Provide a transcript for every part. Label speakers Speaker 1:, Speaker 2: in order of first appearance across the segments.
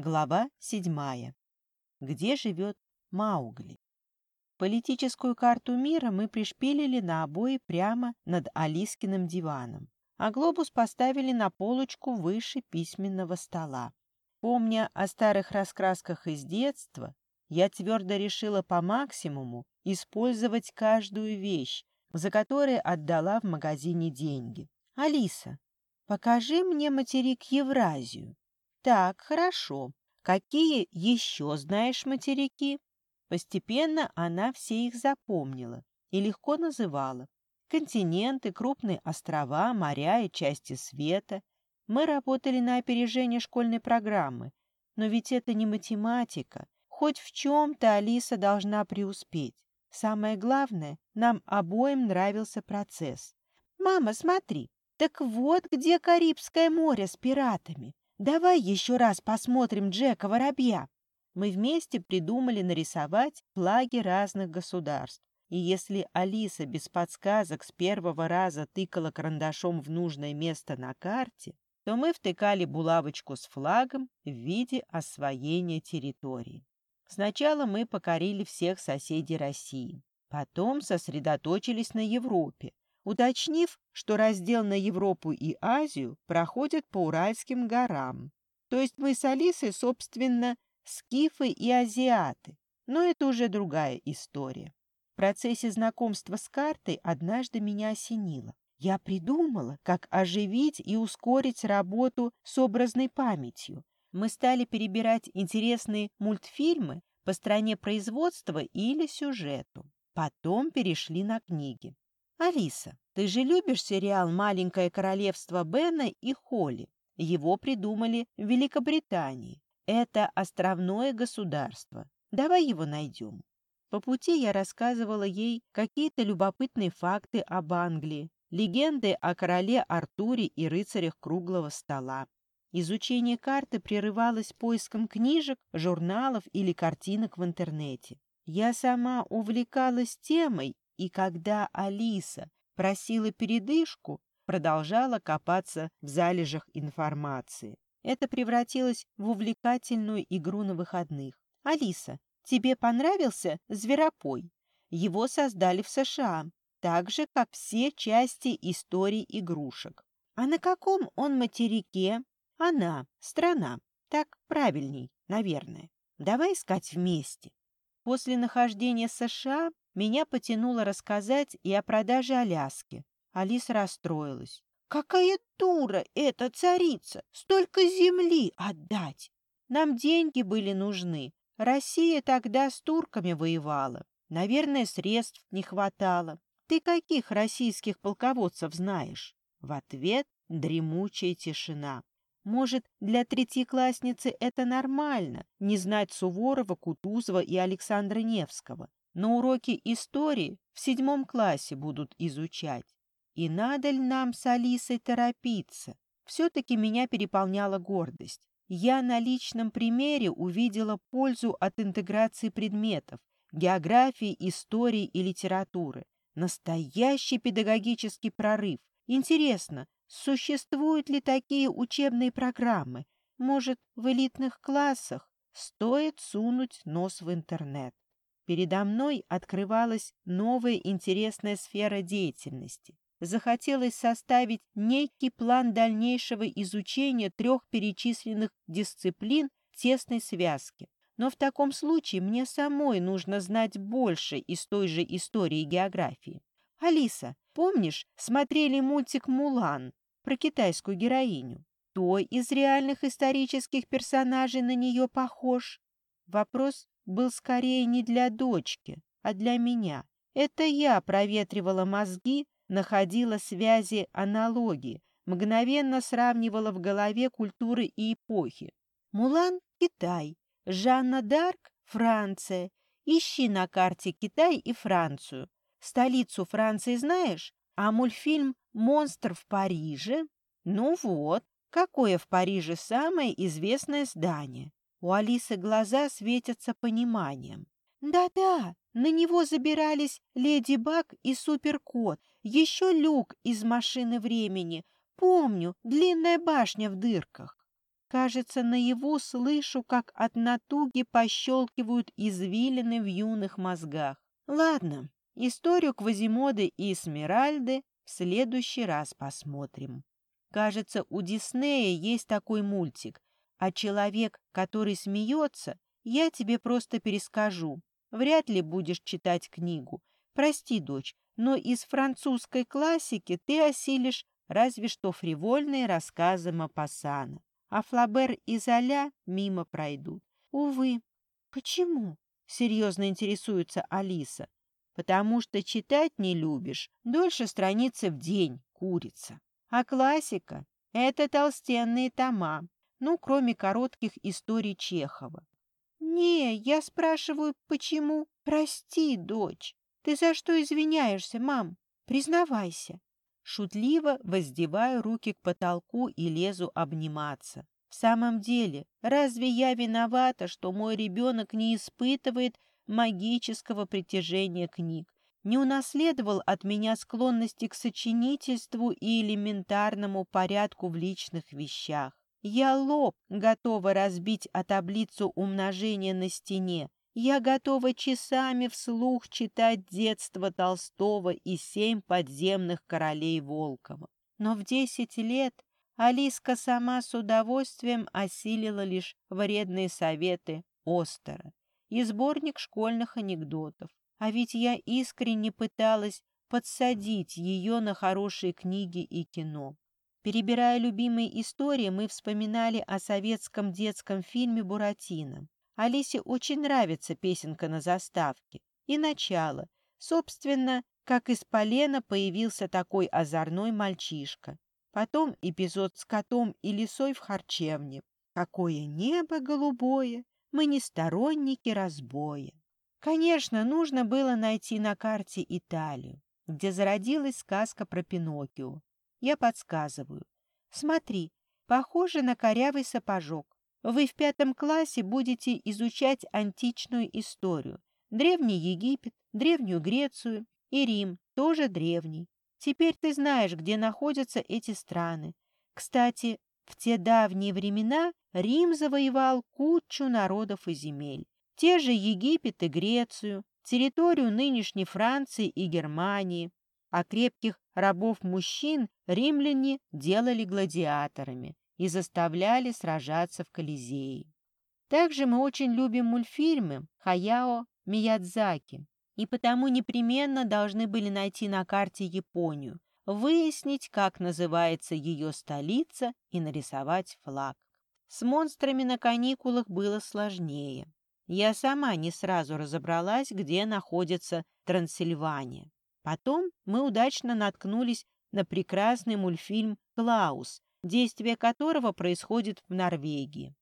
Speaker 1: Глава седьмая. Где живет Маугли? Политическую карту мира мы пришпилили на обои прямо над Алискиным диваном, а глобус поставили на полочку выше письменного стола. Помня о старых раскрасках из детства, я твердо решила по максимуму использовать каждую вещь, за которую отдала в магазине деньги. «Алиса, покажи мне материк Евразию». «Так, хорошо. Какие еще знаешь материки?» Постепенно она все их запомнила и легко называла. Континенты, крупные острова, моря и части света. Мы работали на опережение школьной программы. Но ведь это не математика. Хоть в чем-то Алиса должна преуспеть. Самое главное, нам обоим нравился процесс. «Мама, смотри, так вот где Карибское море с пиратами. Давай еще раз посмотрим Джека Воробья мы вместе придумали нарисовать флаги разных государств. И если Алиса без подсказок с первого раза тыкала карандашом в нужное место на карте, то мы втыкали булавочку с флагом в виде освоения территории. Сначала мы покорили всех соседей России, потом сосредоточились на Европе, уточнив, что раздел на Европу и Азию проходит по Уральским горам. То есть мы с Алисой, собственно, скифы и азиаты, но это уже другая история. В процессе знакомства с картой однажды меня осенило. Я придумала, как оживить и ускорить работу с образной памятью. Мы стали перебирать интересные мультфильмы по стране производства или сюжету. Потом перешли на книги. «Алиса, ты же любишь сериал «Маленькое королевство Бена и Холли»? Его придумали в Великобритании. Это островное государство. Давай его найдем. По пути я рассказывала ей какие-то любопытные факты об Англии, легенды о короле Артуре и рыцарях круглого стола. Изучение карты прерывалось поиском книжек, журналов или картинок в интернете. Я сама увлекалась темой, и когда Алиса просила передышку, продолжала копаться в залежах информации. Это превратилось в увлекательную игру на выходных. «Алиса, тебе понравился «Зверопой»? Его создали в США, так же, как все части истории игрушек. А на каком он материке? Она, страна. Так правильней, наверное. Давай искать вместе. После нахождения США меня потянуло рассказать и о продаже Аляски. Алиса расстроилась. Какая дура эта царица! Столько земли отдать! Нам деньги были нужны. Россия тогда с турками воевала. Наверное, средств не хватало. Ты каких российских полководцев знаешь? В ответ дремучая тишина. Может, для третьеклассницы это нормально, не знать Суворова, Кутузова и Александра Невского. Но уроки истории в седьмом классе будут изучать. И надо ли нам с Алисой торопиться? Все-таки меня переполняла гордость. Я на личном примере увидела пользу от интеграции предметов, географии, истории и литературы. Настоящий педагогический прорыв. Интересно, существуют ли такие учебные программы? Может, в элитных классах стоит сунуть нос в интернет? Передо мной открывалась новая интересная сфера деятельности захотелось составить некий план дальнейшего изучения трех перечисленных дисциплин тесной связки. Но в таком случае мне самой нужно знать больше из той же истории географии. Алиса, помнишь, смотрели мультик «Мулан» про китайскую героиню? Кто из реальных исторических персонажей на нее похож? Вопрос был скорее не для дочки, а для меня. Это я проветривала мозги, находила связи, аналогии, мгновенно сравнивала в голове культуры и эпохи. Мулан – Китай, Жанна Дарк – Франция. Ищи на карте Китай и Францию. Столицу Франции знаешь? А мультфильм «Монстр в Париже»? Ну вот, какое в Париже самое известное здание? У Алисы глаза светятся пониманием. Да-да, на него забирались Леди Баг и Суперкот, еще люк из машины времени. Помню, длинная башня в дырках. Кажется, наяву слышу, как от натуги пощелкивают извилины в юных мозгах. Ладно, историю Квазимоды и Эсмеральды в следующий раз посмотрим. Кажется, у Диснея есть такой мультик, а человек, который смеется, я тебе просто перескажу. Вряд ли будешь читать книгу. Прости, дочь, но из французской классики ты осилишь разве что фривольные рассказы Мапассана. А Флабер и Золя мимо пройдут. Увы. Почему? Серьезно интересуется Алиса. Потому что читать не любишь. Дольше страницы в день, курица. А классика — это толстенные тома. Ну, кроме коротких историй Чехова. «Не, я спрашиваю, почему? Прости, дочь. Ты за что извиняешься, мам? Признавайся». Шутливо воздеваю руки к потолку и лезу обниматься. В самом деле, разве я виновата, что мой ребенок не испытывает магического притяжения книг, не унаследовал от меня склонности к сочинительству и элементарному порядку в личных вещах? Я лоб готова разбить о таблицу умножения на стене, я готова часами вслух читать детство Толстого и семь подземных королей Волкова. Но в десять лет Алиска сама с удовольствием осилила лишь вредные советы Остера и сборник школьных анекдотов. А ведь я искренне пыталась подсадить ее на хорошие книги и кино. Перебирая любимые истории, мы вспоминали о советском детском фильме «Буратино». Алисе очень нравится песенка на заставке. И начало. Собственно, как из полена появился такой озорной мальчишка. Потом эпизод с котом и лисой в харчевне. Какое небо голубое, мы не сторонники разбоя. Конечно, нужно было найти на карте Италию, где зародилась сказка про Пиноккио. Я подсказываю. Смотри, похоже на корявый сапожок. Вы в пятом классе будете изучать античную историю. Древний Египет, Древнюю Грецию и Рим, тоже древний. Теперь ты знаешь, где находятся эти страны. Кстати, в те давние времена Рим завоевал кучу народов и земель. Те же Египет и Грецию, территорию нынешней Франции и Германии. А крепких рабов-мужчин римляне делали гладиаторами и заставляли сражаться в Колизее. Также мы очень любим мультфильмы Хаяо Миядзаки, и потому непременно должны были найти на карте Японию, выяснить, как называется ее столица и нарисовать флаг. С монстрами на каникулах было сложнее. Я сама не сразу разобралась, где находится Трансильвания. Потом мы удачно наткнулись на прекрасный мультфильм «Клаус», действие которого происходит в Норвегии.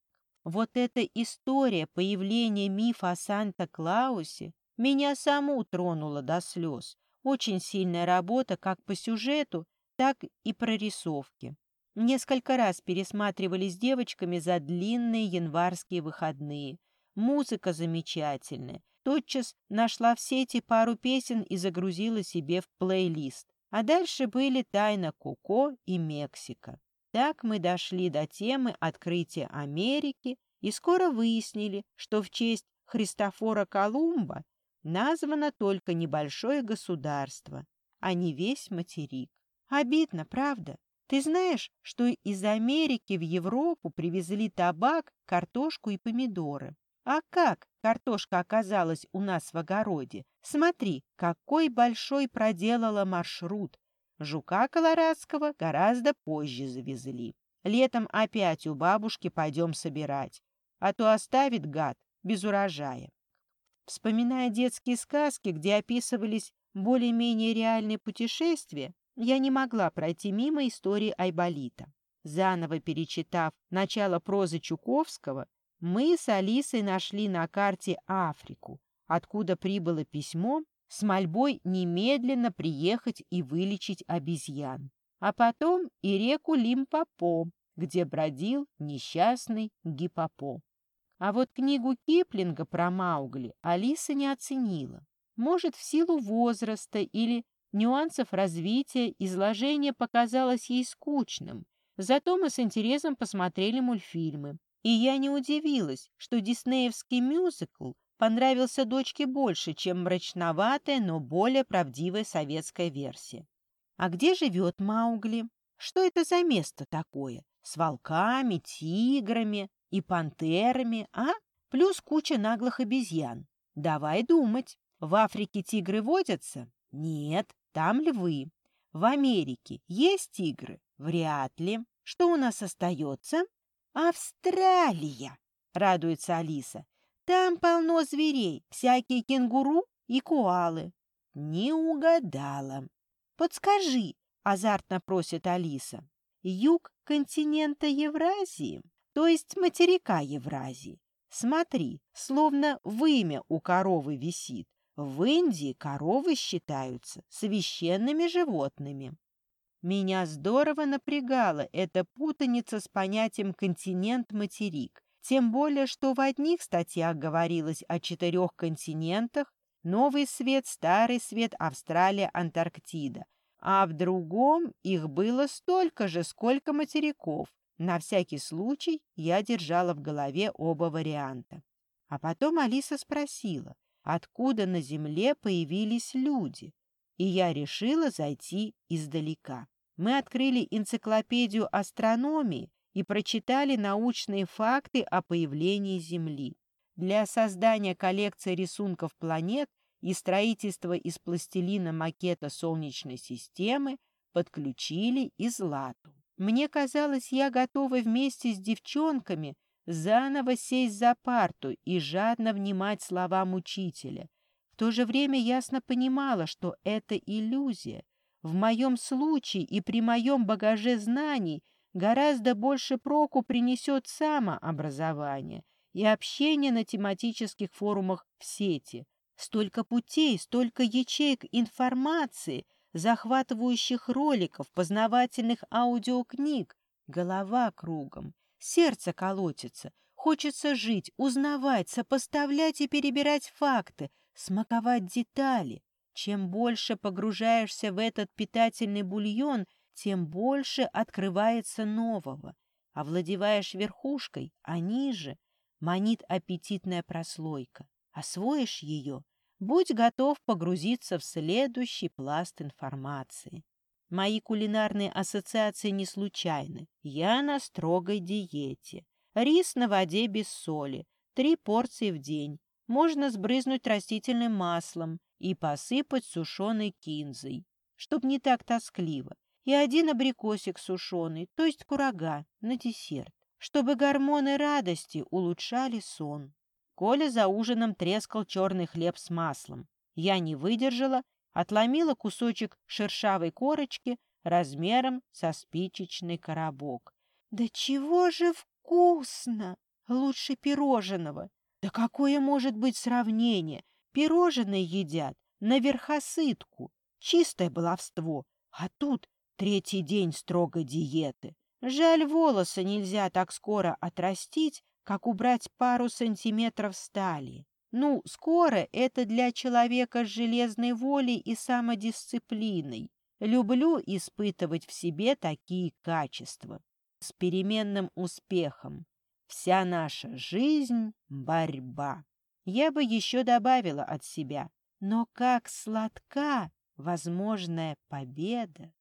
Speaker 1: Вот эта история появления мифа о Санта-Клаусе меня саму тронула до слез. Очень сильная работа как по сюжету, так и прорисовке. Несколько раз пересматривали с девочками за длинные январские выходные. Музыка замечательная. Тотчас нашла в сети пару песен и загрузила себе в плейлист. А дальше были «Тайна Коко» и «Мексика». Так мы дошли до темы открытия Америки и скоро выяснили, что в честь Христофора Колумба названо только небольшое государство, а не весь материк. Обидно, правда? Ты знаешь, что из Америки в Европу привезли табак, картошку и помидоры? А как картошка оказалась у нас в огороде? Смотри, какой большой проделала маршрут Жука колорадского гораздо позже завезли. Летом опять у бабушки пойдем собирать, а то оставит гад без урожая. Вспоминая детские сказки, где описывались более-менее реальные путешествия, я не могла пройти мимо истории Айболита. Заново перечитав начало прозы Чуковского, мы с Алисой нашли на карте Африку, откуда прибыло письмо с мольбой немедленно приехать и вылечить обезьян, а потом и реку Лимпопо, где бродил несчастный гипопо. А вот книгу Киплинга про Маугли Алиса не оценила. Может, в силу возраста или нюансов развития изложение показалось ей скучным, Зато мы с интересом посмотрели мультфильмы. И я не удивилась, что диснеевский мюзикл понравился дочке больше, чем мрачноватая, но более правдивая советская версия. А где живет Маугли? Что это за место такое? С волками, тиграми и пантерами, а? Плюс куча наглых обезьян. Давай думать. В Африке тигры водятся? Нет, там львы. В Америке есть тигры? Вряд ли. Что у нас остается? Австралия, радуется Алиса. Там полно зверей, всякие кенгуру и коалы. Не угадала. Подскажи, азартно просит Алиса. Юг континента Евразии, то есть материка Евразии. Смотри, словно вымя у коровы висит. В Индии коровы считаются священными животными. Меня здорово напрягала эта путаница с понятием «континент-материк». Тем более, что в одних статьях говорилось о четырех континентах – Новый Свет, Старый Свет, Австралия, Антарктида. А в другом их было столько же, сколько материков. На всякий случай я держала в голове оба варианта. А потом Алиса спросила, откуда на Земле появились люди, и я решила зайти издалека. Мы открыли энциклопедию астрономии и прочитали научные факты о появлении Земли. Для создания коллекции рисунков планет и строительства из пластилина макета Солнечной системы подключили и Злату. Мне казалось, я готова вместе с девчонками заново сесть за парту и жадно внимать словам учителя. В то же время ясно понимала, что это иллюзия. В моем случае и при моем багаже знаний гораздо больше проку принесет самообразование и общение на тематических форумах в сети. Столько путей, столько ячеек информации — захватывающих роликов, познавательных аудиокниг. Голова кругом, сердце колотится, хочется жить, узнавать, сопоставлять и перебирать факты, смаковать детали. Чем больше погружаешься в этот питательный бульон, тем больше открывается нового. Овладеваешь верхушкой, а ниже манит аппетитная прослойка. Освоишь ее — Будь готов погрузиться в следующий пласт информации. Мои кулинарные ассоциации не случайны. Я на строгой диете. Рис на воде без соли, три порции в день. Можно сбрызнуть растительным маслом и посыпать сушеной кинзой, чтоб не так тоскливо. И один абрикосик сушеный, то есть курага, на десерт, чтобы гормоны радости улучшали сон. Коля за ужином трескал черный хлеб с маслом. Я не выдержала, отломила кусочек шершавой корочки размером со спичечный коробок. «Да чего же вкусно! Лучше пирожного! Да какое может быть сравнение? Пирожные едят на верхосытку. Чистое баловство. А тут третий день строгой диеты. Жаль, волосы нельзя так скоро отрастить, как убрать пару сантиметров стали. Ну, скоро это для человека с железной волей и самодисциплиной. Люблю испытывать в себе такие качества. С переменным успехом. Вся наша жизнь — борьба. Я бы еще добавила от себя. Но как сладка возможная победа!